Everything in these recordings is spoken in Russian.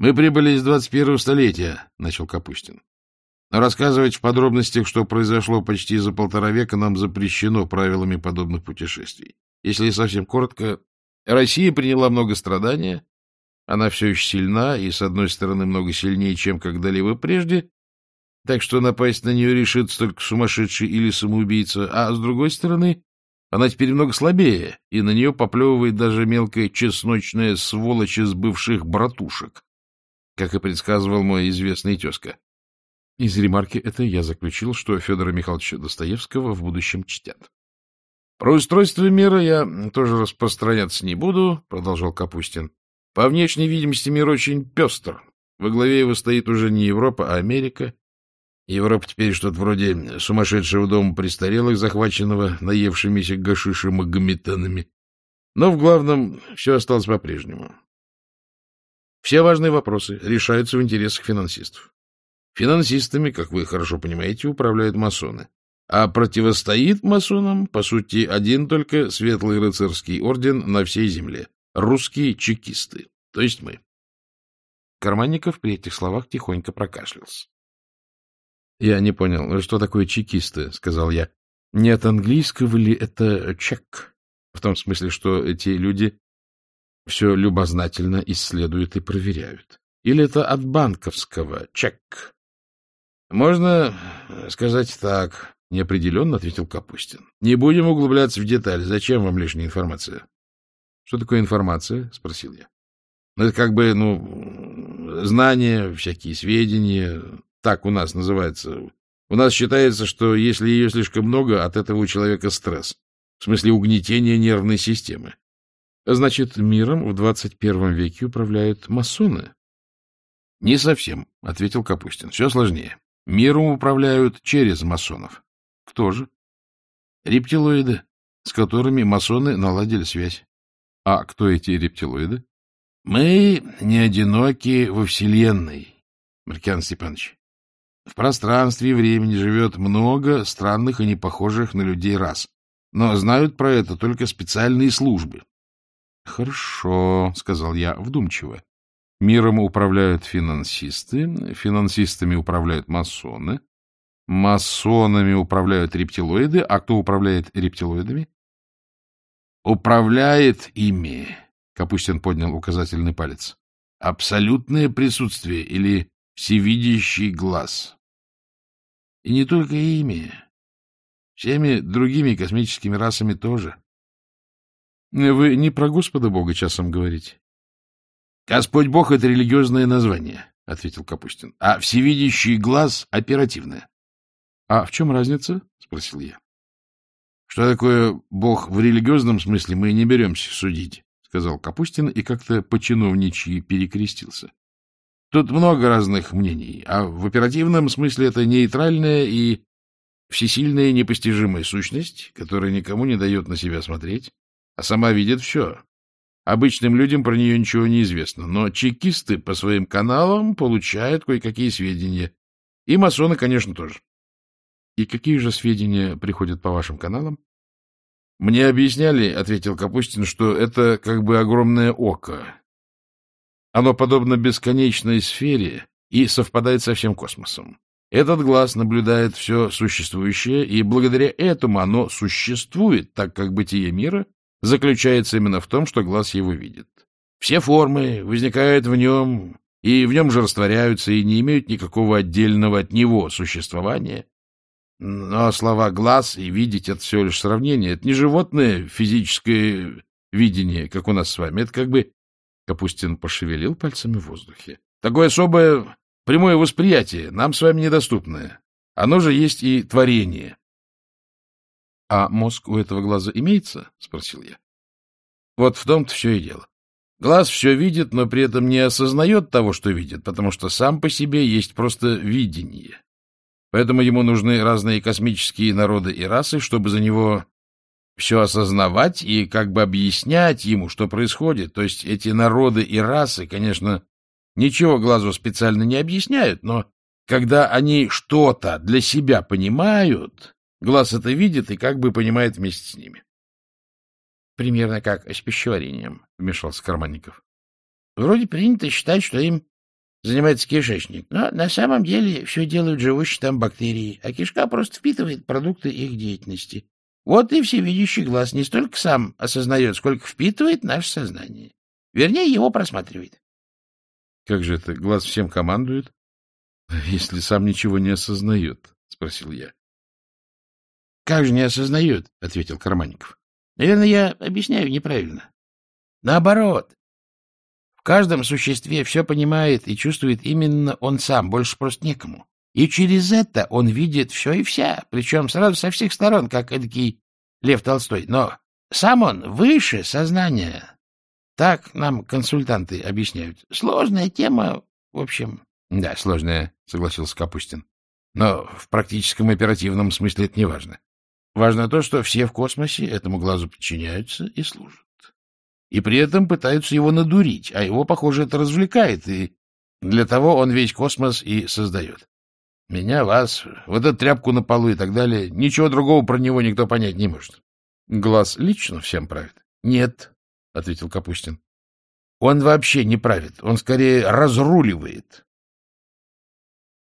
Мы прибыли из 21-го столетия, — начал Капустин. Но рассказывать в подробностях, что произошло почти за полтора века, нам запрещено правилами подобных путешествий. Если совсем коротко, Россия приняла много страдания, она все еще сильна и, с одной стороны, много сильнее, чем когда-либо прежде, так что напасть на нее решит только сумасшедший или самоубийца, а с другой стороны, она теперь много слабее, и на нее поплевывает даже мелкая чесночная сволочь из бывших братушек, как и предсказывал мой известный тезка. Из ремарки этой я заключил, что Федора Михайловича Достоевского в будущем чтят. Про устройство мира я тоже распространяться не буду, — продолжал Капустин. По внешней видимости мир очень пестр. Во главе его стоит уже не Европа, а Америка. Европа теперь что-то вроде сумасшедшего дома престарелых, захваченного наевшимися гашиши магометанами. Но в главном все осталось по-прежнему. Все важные вопросы решаются в интересах финансистов. Финансистами, как вы хорошо понимаете, управляют масоны. А противостоит масонам, по сути, один только светлый рыцарский орден на всей земле — русские чекисты, то есть мы. Карманников при этих словах тихонько прокашлялся. — Я не понял, что такое чекисты, — сказал я. — Не от английского ли это чек? В том смысле, что эти люди все любознательно исследуют и проверяют. Или это от банковского чек? — Можно сказать так, — неопределенно ответил Капустин. — Не будем углубляться в детали. Зачем вам лишняя информация? — Что такое информация? — спросил я. — это как бы, ну, знания, всякие сведения, так у нас называется. У нас считается, что если ее слишком много, от этого у человека стресс. В смысле угнетения нервной системы. Значит, миром в 21 веке управляют масоны? — Не совсем, — ответил Капустин. — Все сложнее. Миром управляют через масонов. — Кто же? — Рептилоиды, с которыми масоны наладили связь. — А кто эти рептилоиды? — Мы не одиноки во Вселенной, Маркиан Степанович. В пространстве и времени живет много странных и непохожих на людей рас, но знают про это только специальные службы. — Хорошо, — сказал я вдумчиво. Миром управляют финансисты, финансистами управляют масоны, масонами управляют рептилоиды, а кто управляет рептилоидами? — Управляет ими, — Капустин поднял указательный палец, — абсолютное присутствие или всевидящий глаз. И не только ими, всеми другими космическими расами тоже. — Вы не про Господа Бога часом говорите? — Господь Бог — это религиозное название, — ответил Капустин, — а всевидящий глаз — оперативное. — А в чем разница? — спросил я. — Что такое Бог в религиозном смысле, мы не беремся судить, — сказал Капустин и как-то по-чиновничьи перекрестился. Тут много разных мнений, а в оперативном смысле это нейтральная и всесильная непостижимая сущность, которая никому не дает на себя смотреть, а сама видит все. Обычным людям про нее ничего не известно, но чекисты по своим каналам получают кое-какие сведения. И масоны, конечно, тоже. И какие же сведения приходят по вашим каналам? Мне объясняли, — ответил Капустин, — что это как бы огромное око, оно подобно бесконечной сфере и совпадает со всем космосом. Этот глаз наблюдает все существующее, и благодаря этому оно существует, так как бытие мира заключается именно в том, что глаз его видит. Все формы возникают в нем, и в нем же растворяются, и не имеют никакого отдельного от него существования. Но слова «глаз» и «видеть» — это всего лишь сравнение. Это не животное физическое видение, как у нас с вами. Это как бы Капустин пошевелил пальцами в воздухе. — Такое особое прямое восприятие, нам с вами недоступное. Оно же есть и творение. — А мозг у этого глаза имеется? — спросил я. — Вот в том-то все и дело. Глаз все видит, но при этом не осознает того, что видит, потому что сам по себе есть просто видение. Поэтому ему нужны разные космические народы и расы, чтобы за него все осознавать и как бы объяснять ему, что происходит. То есть эти народы и расы, конечно, ничего глазу специально не объясняют, но когда они что-то для себя понимают, глаз это видит и как бы понимает вместе с ними. Примерно как с пищеварением, — вмешался Карманников. Вроде принято считать, что им занимается кишечник. Но на самом деле все делают живущие там бактерии, а кишка просто впитывает продукты их деятельности. Вот и всевидящий глаз не столько сам осознает, сколько впитывает наше сознание. Вернее, его просматривает. — Как же это, глаз всем командует, если сам ничего не осознает? — спросил я. — Как же не осознает? — ответил Карманников. — Наверное, я объясняю неправильно. Наоборот, в каждом существе все понимает и чувствует именно он сам, больше просто некому. И через это он видит все и вся, причем сразу со всех сторон, как эдакий Лев Толстой. Но сам он выше сознания. Так нам консультанты объясняют. Сложная тема, в общем. — Да, сложная, — согласился Капустин. Но в практическом оперативном смысле это не важно. Важно то, что все в космосе этому глазу подчиняются и служат и при этом пытаются его надурить, а его, похоже, это развлекает, и для того он весь космос и создает. Меня, вас, вот эту тряпку на полу и так далее, ничего другого про него никто понять не может. Глаз лично всем правит? Нет, — ответил Капустин. Он вообще не правит, он скорее разруливает.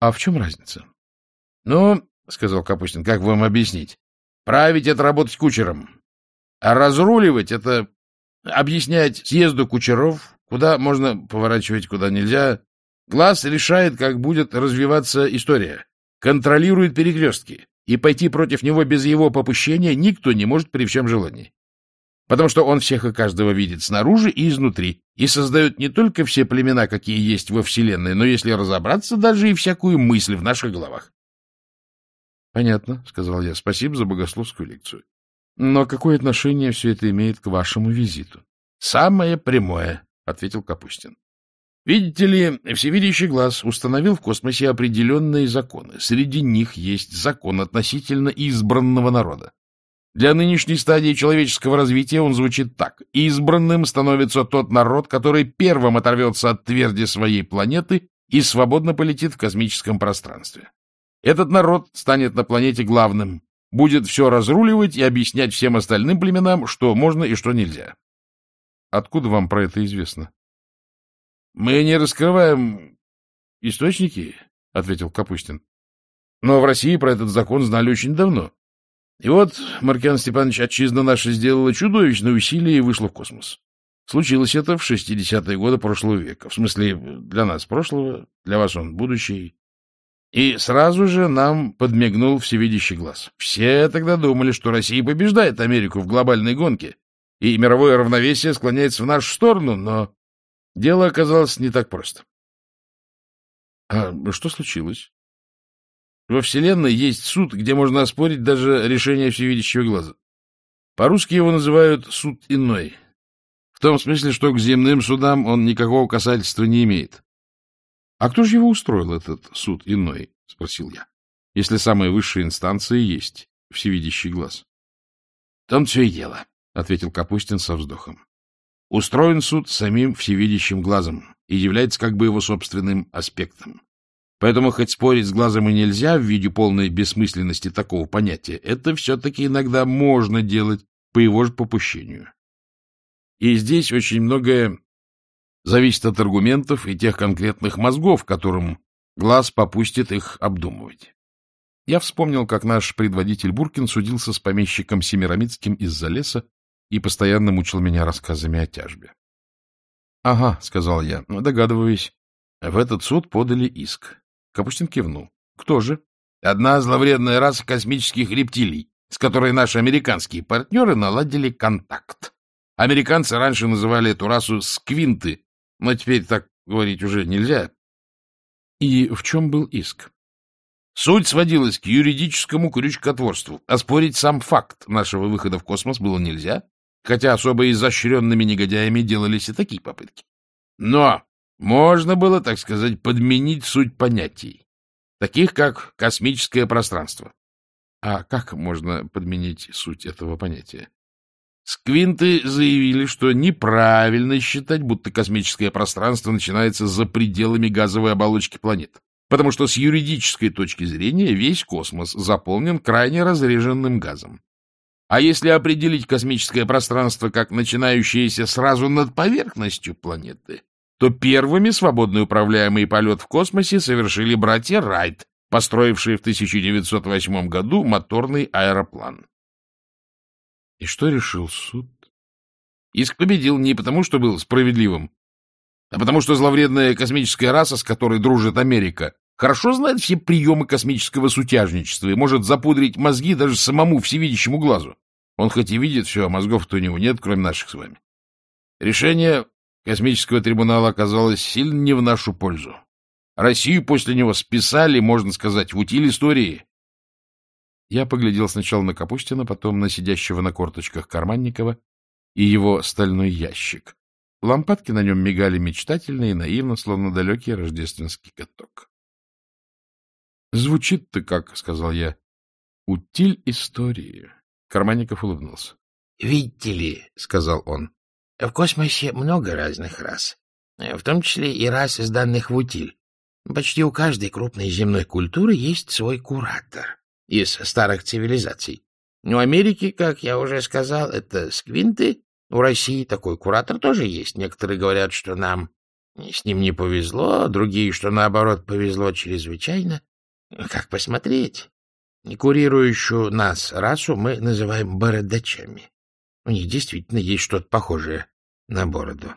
А в чем разница? Ну, — сказал Капустин, — как вам объяснить? Править — это работать кучером, а разруливать — это объяснять съезду кучеров, куда можно поворачивать, куда нельзя. Глаз решает, как будет развиваться история, контролирует перекрестки, и пойти против него без его попущения никто не может при всем желании. Потому что он всех и каждого видит снаружи и изнутри, и создает не только все племена, какие есть во Вселенной, но, если разобраться, даже и всякую мысль в наших головах. — Понятно, — сказал я. — Спасибо за богословскую лекцию. Но какое отношение все это имеет к вашему визиту? — Самое прямое, — ответил Капустин. Видите ли, всевидящий глаз установил в космосе определенные законы. Среди них есть закон относительно избранного народа. Для нынешней стадии человеческого развития он звучит так. Избранным становится тот народ, который первым оторвется от тверди своей планеты и свободно полетит в космическом пространстве. Этот народ станет на планете главным, будет все разруливать и объяснять всем остальным племенам, что можно и что нельзя. Откуда вам про это известно? — Мы не раскрываем источники, — ответил Капустин. — Но в России про этот закон знали очень давно. И вот Маркиан Степанович отчизна наша сделала чудовищное усилие и вышла в космос. Случилось это в 60-е годы прошлого века. В смысле, для нас прошлого, для вас он будущий. И сразу же нам подмигнул всевидящий глаз. Все тогда думали, что Россия побеждает Америку в глобальной гонке, и мировое равновесие склоняется в нашу сторону, но дело оказалось не так просто. А что случилось? Во Вселенной есть суд, где можно оспорить даже решение всевидящего глаза. По-русски его называют «суд иной». В том смысле, что к земным судам он никакого касательства не имеет. — А кто же его устроил, этот суд иной? — спросил я. — Если самая высшая инстанция есть всевидящий глаз. — Там все и дело, — ответил Капустин со вздохом. — Устроен суд самим всевидящим глазом и является как бы его собственным аспектом. Поэтому хоть спорить с глазом и нельзя в виде полной бессмысленности такого понятия, это все-таки иногда можно делать по его же попущению. И здесь очень многое зависит от аргументов и тех конкретных мозгов, которым глаз попустит их обдумывать. Я вспомнил, как наш предводитель Буркин судился с помещиком Семирамидским из-за леса и постоянно мучил меня рассказами о тяжбе. — Ага, — сказал я, — догадываюсь. В этот суд подали иск. Капустин кивнул. — Кто же? — Одна зловредная раса космических рептилий, с которой наши американские партнеры наладили контакт. Американцы раньше называли эту расу сквинты, но теперь так говорить уже нельзя. И в чем был иск? Суть сводилась к юридическому крючкотворству. Оспорить сам факт нашего выхода в космос было нельзя, хотя особо изощренными негодяями делались и такие попытки. Но можно было, так сказать, подменить суть понятий, таких как космическое пространство. А как можно подменить суть этого понятия? Сквинты заявили, что неправильно считать, будто космическое пространство начинается за пределами газовой оболочки планет, потому что с юридической точки зрения весь космос заполнен крайне разреженным газом. А если определить космическое пространство как начинающееся сразу над поверхностью планеты, то первыми свободно управляемый полет в космосе совершили братья Райт, построившие в 1908 году моторный аэроплан. И что решил суд? Иск победил не потому, что был справедливым, а потому что зловредная космическая раса, с которой дружит Америка, хорошо знает все приемы космического сутяжничества и может запудрить мозги даже самому всевидящему глазу. Он хоть и видит все, а мозгов-то у него нет, кроме наших с вами. Решение космического трибунала оказалось сильно не в нашу пользу. Россию после него списали, можно сказать, в утиль истории. Я поглядел сначала на Капустина, потом на сидящего на корточках Карманникова и его стальной ящик. Лампадки на нем мигали мечтательно и наивно, словно далекий рождественский каток. — Звучит-то как, — сказал я. — Утиль истории. Карманников улыбнулся. — Видите ли, — сказал он, — в космосе много разных рас, в том числе и рас, сданных в утиль. Почти у каждой крупной земной культуры есть свой куратор из старых цивилизаций. У Америки, как я уже сказал, это сквинты. У России такой куратор тоже есть. Некоторые говорят, что нам с ним не повезло, другие, что наоборот повезло чрезвычайно. Как посмотреть? Курирующую нас расу мы называем бородачами. У них действительно есть что-то похожее на бороду.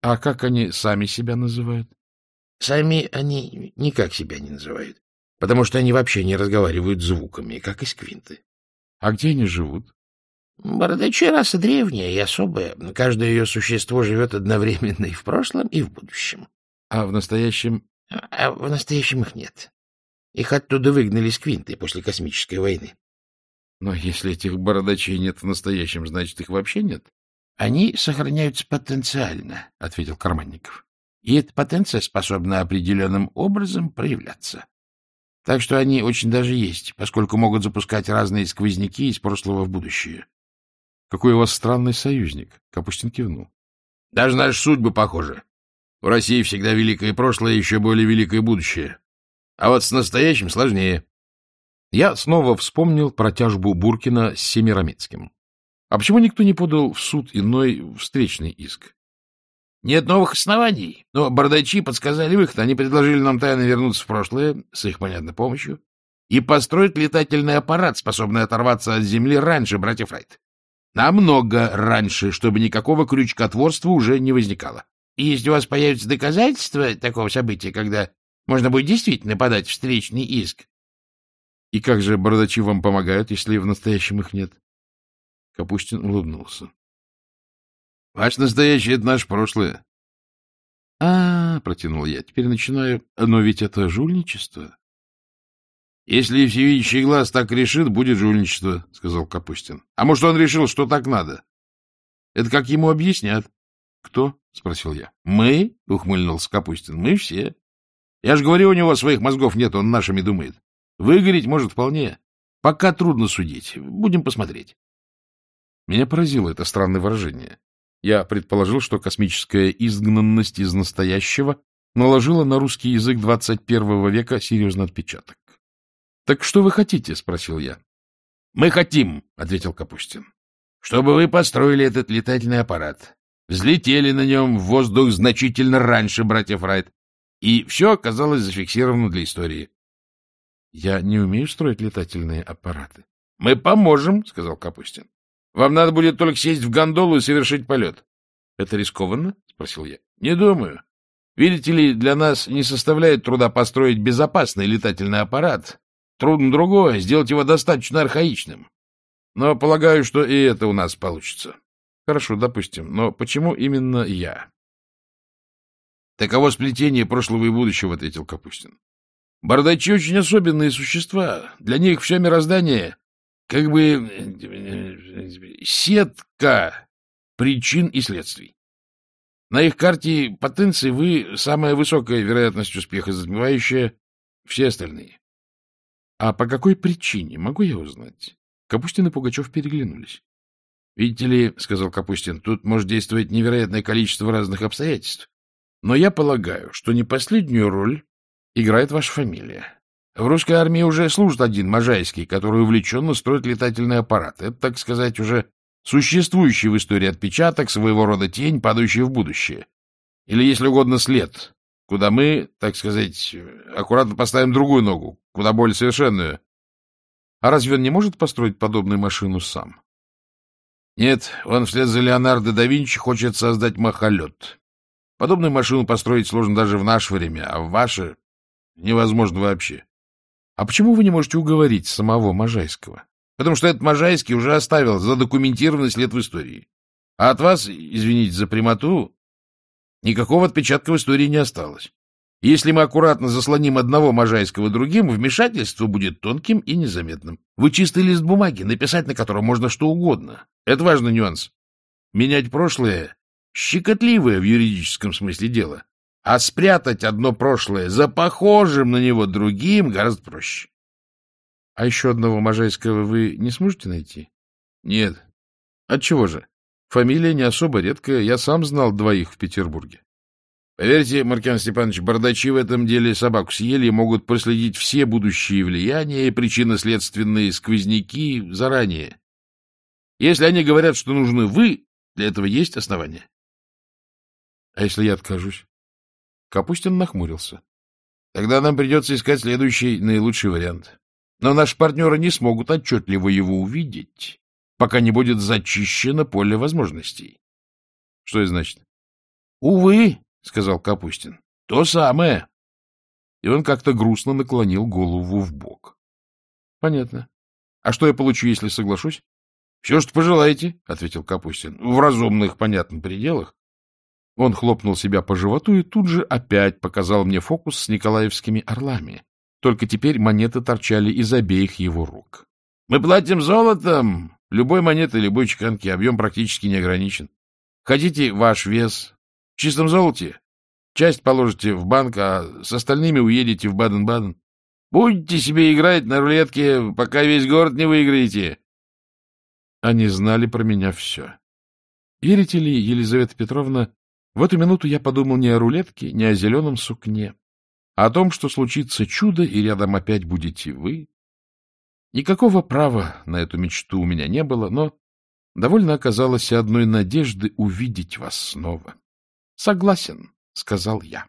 — А как они сами себя называют? — Сами они никак себя не называют потому что они вообще не разговаривают звуками, как и сквинты. — А где они живут? — Бородачи раса древняя и особая. Каждое ее существо живет одновременно и в прошлом, и в будущем. — А в настоящем? — А в настоящем их нет. Их оттуда выгнали сквинты после космической войны. — Но если этих бородачей нет в настоящем, значит, их вообще нет? — Они сохраняются потенциально, — ответил Карманников. — И эта потенция способна определенным образом проявляться. Так что они очень даже есть, поскольку могут запускать разные сквозняки из прошлого в будущее. — Какой у вас странный союзник! — Капустин кивнул. — Даже наши судьбы похожи. У России всегда великое прошлое и еще более великое будущее. А вот с настоящим сложнее. Я снова вспомнил про тяжбу Буркина с Семирамицким. А почему никто не подал в суд иной встречный иск? Нет новых оснований, но бардачи подсказали выход. Они предложили нам тайно вернуться в прошлое, с их, понятной помощью, и построить летательный аппарат, способный оторваться от земли раньше братьев Райт. Намного раньше, чтобы никакого крючкотворства уже не возникало. И если у вас появятся доказательства такого события, когда можно будет действительно подать встречный иск. — И как же бардачи вам помогают, если в настоящем их нет? Капустин улыбнулся. — Ваш настоящий — это наше прошлое. — А, — протянул я, — теперь начинаю. Но ведь это жульничество. — Если всевидящий глаз так решит, будет жульничество, — сказал Капустин. — А может, он решил, что так надо? Это как ему объяснят. — Кто? — спросил я. — Мы, — ухмыльнулся Капустин, — мы все. Я же говорю, у него своих мозгов нет, он нашими думает. Выгореть может вполне. Пока трудно судить. Будем посмотреть. Меня поразило это странное выражение. Я предположил, что космическая изгнанность из настоящего наложила на русский язык 21 века серьезный отпечаток. — Так что вы хотите? — спросил я. — Мы хотим, — ответил Капустин, — чтобы вы построили этот летательный аппарат, взлетели на нем в воздух значительно раньше братьев Райт, и все оказалось зафиксировано для истории. — Я не умею строить летательные аппараты. — Мы поможем, — сказал Капустин. Вам надо будет только сесть в гондолу и совершить полет. — Это рискованно? — спросил я. — Не думаю. Видите ли, для нас не составляет труда построить безопасный летательный аппарат. Трудно другое, сделать его достаточно архаичным. Но полагаю, что и это у нас получится. Хорошо, допустим. Но почему именно я? Таково сплетение прошлого и будущего, — ответил Капустин. Бардачи очень особенные существа. Для них все мироздание как бы э, сетка причин и следствий. На их карте потенции вы самая высокая вероятность успеха, затмевающая все остальные. А по какой причине, могу я узнать? Капустин и Пугачев переглянулись. — Видите ли, — сказал Капустин, — тут может действовать невероятное количество разных обстоятельств. Но я полагаю, что не последнюю роль играет ваша фамилия. В русской армии уже служит один Можайский, который увлеченно строит летательный аппарат. Это, так сказать, уже существующий в истории отпечаток, своего рода тень, падающий в будущее. Или, если угодно, след, куда мы, так сказать, аккуратно поставим другую ногу, куда более совершенную. А разве он не может построить подобную машину сам? Нет, он вслед за Леонардо да Винчи хочет создать махолет. Подобную машину построить сложно даже в наше время, а в ваше невозможно вообще. А почему вы не можете уговорить самого Можайского? Потому что этот Можайский уже оставил задокументированный след в истории. А от вас, извините за прямоту, никакого отпечатка в истории не осталось. Если мы аккуратно заслоним одного Можайского другим, вмешательство будет тонким и незаметным. Вы чистый лист бумаги, написать на котором можно что угодно. Это важный нюанс. Менять прошлое — щекотливое в юридическом смысле дело, а спрятать одно прошлое за похожим на него другим гораздо проще. — А еще одного Можайского вы не сможете найти? — Нет. — Отчего же? Фамилия не особо редкая, я сам знал двоих в Петербурге. Поверьте, Маркиан Степанович, бардачи в этом деле собаку съели и могут проследить все будущие влияния и причинно-следственные сквозняки заранее. Если они говорят, что нужны вы, для этого есть основания. А если я откажусь? Капустин нахмурился. Тогда нам придется искать следующий, наилучший вариант. Но наши партнеры не смогут отчетливо его увидеть, пока не будет зачищено поле возможностей. Что это значит? Увы, — сказал Капустин. — То самое. И он как-то грустно наклонил голову в бок. — Понятно. А что я получу, если соглашусь? — Все, что пожелаете, — ответил Капустин. — В разумных, понятных пределах. Он хлопнул себя по животу и тут же опять показал мне фокус с николаевскими орлами. Только теперь монеты торчали из обеих его рук. — Мы платим золотом. Любой монеты, любой чеканки. Объем практически не ограничен. Хотите ваш вес, в чистом золоте. Часть положите в банк, а с остальными уедете в Баден-Баден. Будете себе играть на рулетке, пока весь город не выиграете. Они знали про меня все. Верите ли, Елизавета Петровна, в эту минуту я подумал не о рулетке, не о зеленом сукне, а о том, что случится чудо, и рядом опять будете вы. Никакого права на эту мечту у меня не было, но довольно оказалось одной надежды увидеть вас снова. — Согласен, — сказал я.